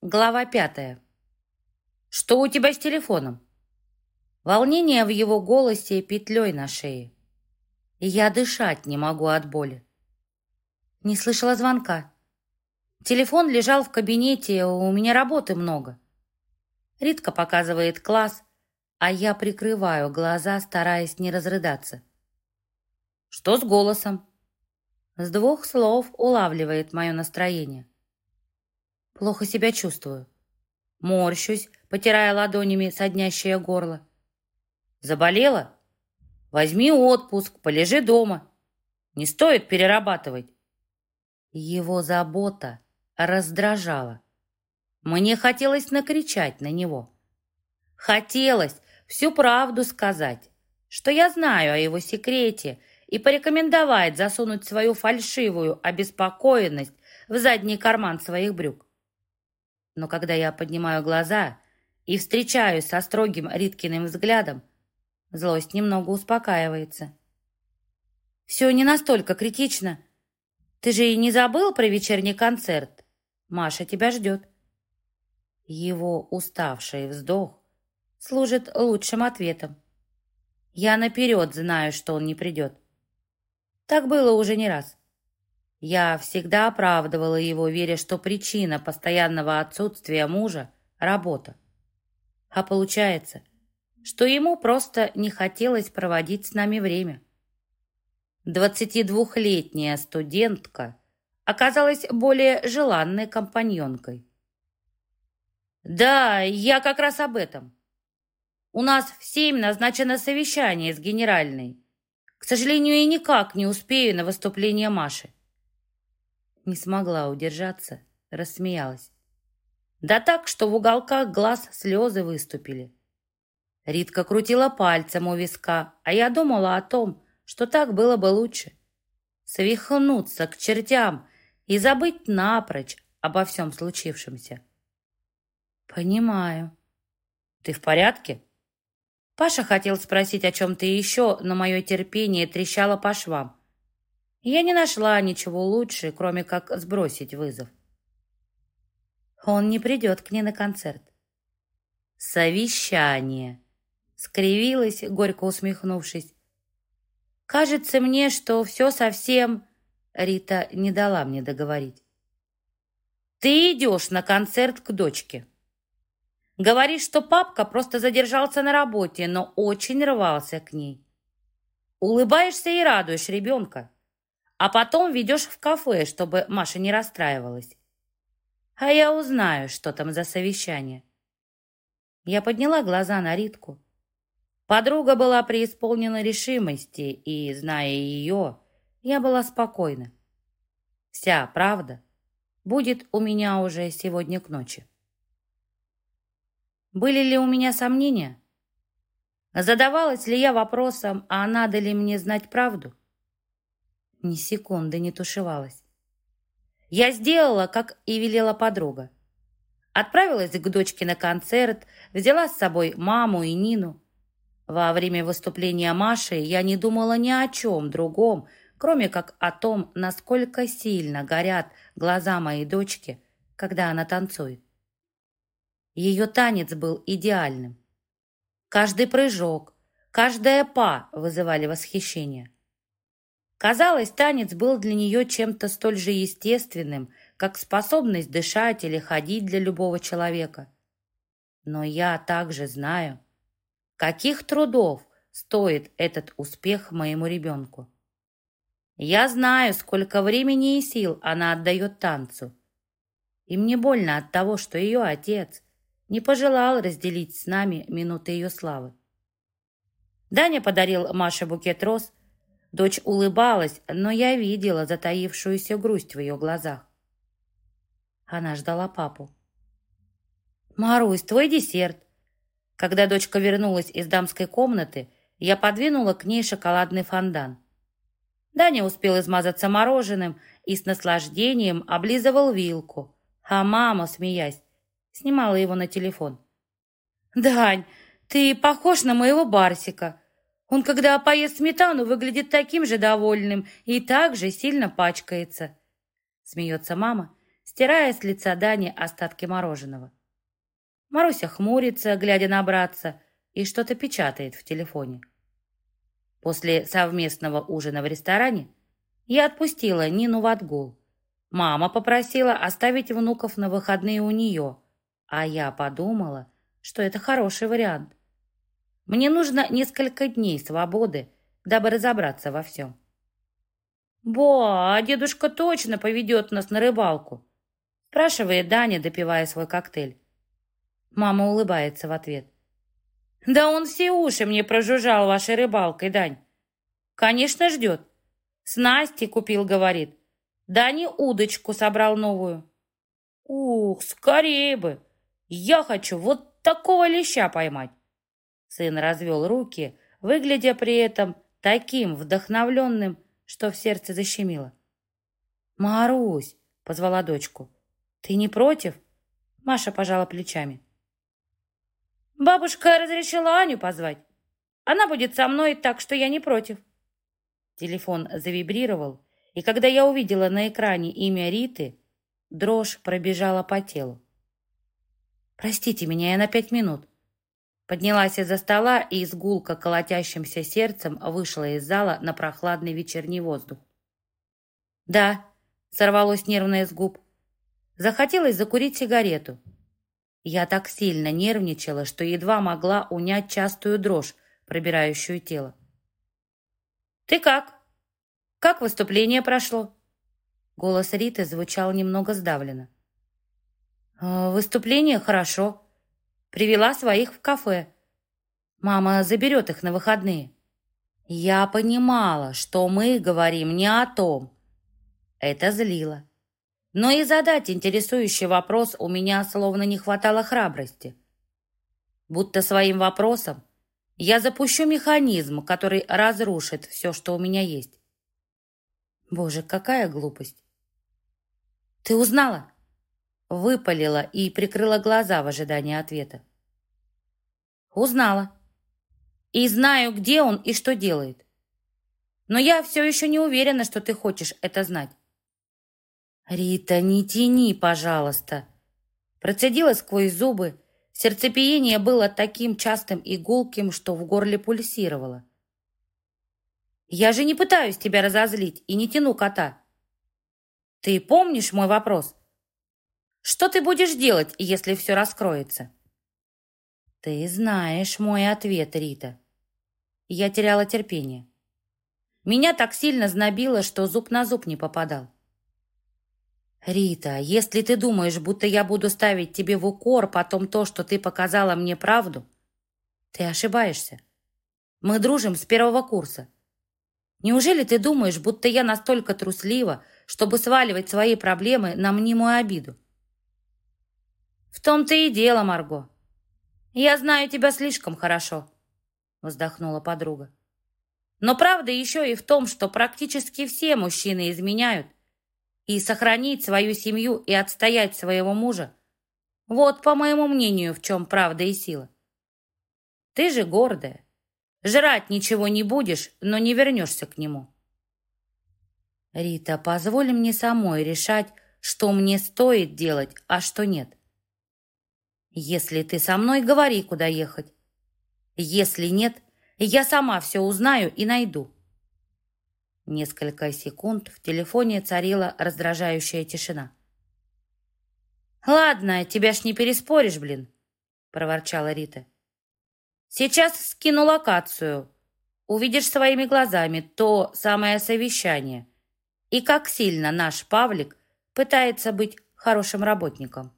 Глава пятая. «Что у тебя с телефоном?» Волнение в его голосе петлей на шее. я дышать не могу от боли. Не слышала звонка. Телефон лежал в кабинете, у меня работы много. Ритка показывает класс, а я прикрываю глаза, стараясь не разрыдаться. «Что с голосом?» С двух слов улавливает мое настроение. Плохо себя чувствую. Морщусь, потирая ладонями соднящее горло. Заболела? Возьми отпуск, полежи дома. Не стоит перерабатывать. Его забота раздражала. Мне хотелось накричать на него. Хотелось всю правду сказать, что я знаю о его секрете и порекомендовать засунуть свою фальшивую обеспокоенность в задний карман своих брюк. Но когда я поднимаю глаза и встречаюсь со строгим Риткиным взглядом, злость немного успокаивается. «Все не настолько критично. Ты же и не забыл про вечерний концерт? Маша тебя ждет». Его уставший вздох служит лучшим ответом. Я наперед знаю, что он не придет. Так было уже не раз. Я всегда оправдывала его, веря, что причина постоянного отсутствия мужа – работа. А получается, что ему просто не хотелось проводить с нами время. 22-летняя студентка оказалась более желанной компаньонкой. «Да, я как раз об этом. У нас в семь назначено совещание с генеральной. К сожалению, я никак не успею на выступление Маши. Не смогла удержаться, рассмеялась. Да так, что в уголках глаз слезы выступили. Ритка крутила пальцем у виска, а я думала о том, что так было бы лучше. Свихнуться к чертям и забыть напрочь обо всем случившемся. «Понимаю. Ты в порядке?» Паша хотел спросить о чем-то еще, но мое терпение трещало по швам. Я не нашла ничего лучше, кроме как сбросить вызов. Он не придет к ней на концерт. Совещание. Скривилась, горько усмехнувшись. Кажется мне, что все совсем... Рита не дала мне договорить. Ты идешь на концерт к дочке. Говоришь, что папка просто задержался на работе, но очень рвался к ней. Улыбаешься и радуешь ребенка а потом ведешь в кафе, чтобы Маша не расстраивалась. А я узнаю, что там за совещание. Я подняла глаза на Ритку. Подруга была преисполнена решимости, и, зная ее, я была спокойна. Вся правда будет у меня уже сегодня к ночи. Были ли у меня сомнения? Задавалась ли я вопросом, а надо ли мне знать правду? Ни секунды не тушевалась. Я сделала, как и велела подруга. Отправилась к дочке на концерт, взяла с собой маму и Нину. Во время выступления Маши я не думала ни о чем другом, кроме как о том, насколько сильно горят глаза моей дочки, когда она танцует. Ее танец был идеальным. Каждый прыжок, каждая па вызывали восхищение. Казалось, танец был для нее чем-то столь же естественным, как способность дышать или ходить для любого человека. Но я также знаю, каких трудов стоит этот успех моему ребенку. Я знаю, сколько времени и сил она отдает танцу. И мне больно от того, что ее отец не пожелал разделить с нами минуты ее славы. Даня подарил Маше букет роз, Дочь улыбалась, но я видела затаившуюся грусть в ее глазах. Она ждала папу. «Марусь, твой десерт!» Когда дочка вернулась из дамской комнаты, я подвинула к ней шоколадный фондан. Даня успел измазаться мороженым и с наслаждением облизывал вилку, а мама, смеясь, снимала его на телефон. «Дань, ты похож на моего Барсика!» Он, когда поест сметану, выглядит таким же довольным и так же сильно пачкается. Смеется мама, стирая с лица Дани остатки мороженого. Маруся хмурится, глядя на братца, и что-то печатает в телефоне. После совместного ужина в ресторане я отпустила Нину в отгул. Мама попросила оставить внуков на выходные у нее, а я подумала, что это хороший вариант. Мне нужно несколько дней свободы, дабы разобраться во всем. «Бо, а дедушка точно поведет нас на рыбалку?» спрашивает Даня, допивая свой коктейль. Мама улыбается в ответ. «Да он все уши мне прожужжал вашей рыбалкой, Дань. Конечно, ждет. С Настей купил, говорит. Дани удочку собрал новую. Ух, скорее бы. Я хочу вот такого леща поймать. Сын развел руки, выглядя при этом таким вдохновленным, что в сердце защемило. «Марусь!» — позвала дочку. «Ты не против?» Маша пожала плечами. Бабушка разрешила Аню позвать. Она будет со мной, так что я не против. Телефон завибрировал, и когда я увидела на экране имя Риты, дрожь пробежала по телу. «Простите меня, я на пять минут». Поднялась из-за стола и с гулко колотящимся сердцем вышла из зала на прохладный вечерний воздух. «Да», — сорвалось нервное с губ. Захотелось закурить сигарету. Я так сильно нервничала, что едва могла унять частую дрожь, пробирающую тело. «Ты как? Как выступление прошло?» Голос Риты звучал немного сдавленно. «Э, «Выступление хорошо. Привела своих в кафе. Мама заберет их на выходные». Я понимала, что мы говорим не о том. Это злило. Но и задать интересующий вопрос у меня словно не хватало храбрости. Будто своим вопросом я запущу механизм, который разрушит все, что у меня есть. Боже, какая глупость. Ты узнала? Выпалила и прикрыла глаза в ожидании ответа. Узнала. И знаю, где он и что делает. Но я все еще не уверена, что ты хочешь это знать. «Рита, не тяни, пожалуйста!» Процедила сквозь зубы. Сердцепиение было таким частым и гулким, что в горле пульсировало. «Я же не пытаюсь тебя разозлить и не тяну кота. Ты помнишь мой вопрос? Что ты будешь делать, если все раскроется?» «Ты знаешь мой ответ, Рита». Я теряла терпение. Меня так сильно знобило, что зуб на зуб не попадал. «Рита, если ты думаешь, будто я буду ставить тебе в укор потом то, что ты показала мне правду, ты ошибаешься. Мы дружим с первого курса. Неужели ты думаешь, будто я настолько труслива, чтобы сваливать свои проблемы на мнимую обиду?» «В том-то и дело, Марго. Я знаю тебя слишком хорошо», — вздохнула подруга. «Но правда еще и в том, что практически все мужчины изменяют, и сохранить свою семью и отстоять своего мужа. Вот, по моему мнению, в чем правда и сила. Ты же гордая. Жрать ничего не будешь, но не вернешься к нему. Рита, позволь мне самой решать, что мне стоит делать, а что нет. Если ты со мной, говори, куда ехать. Если нет, я сама все узнаю и найду. Несколько секунд в телефоне царила раздражающая тишина. «Ладно, тебя ж не переспоришь, блин», — проворчала Рита. «Сейчас скину локацию. Увидишь своими глазами то самое совещание и как сильно наш Павлик пытается быть хорошим работником».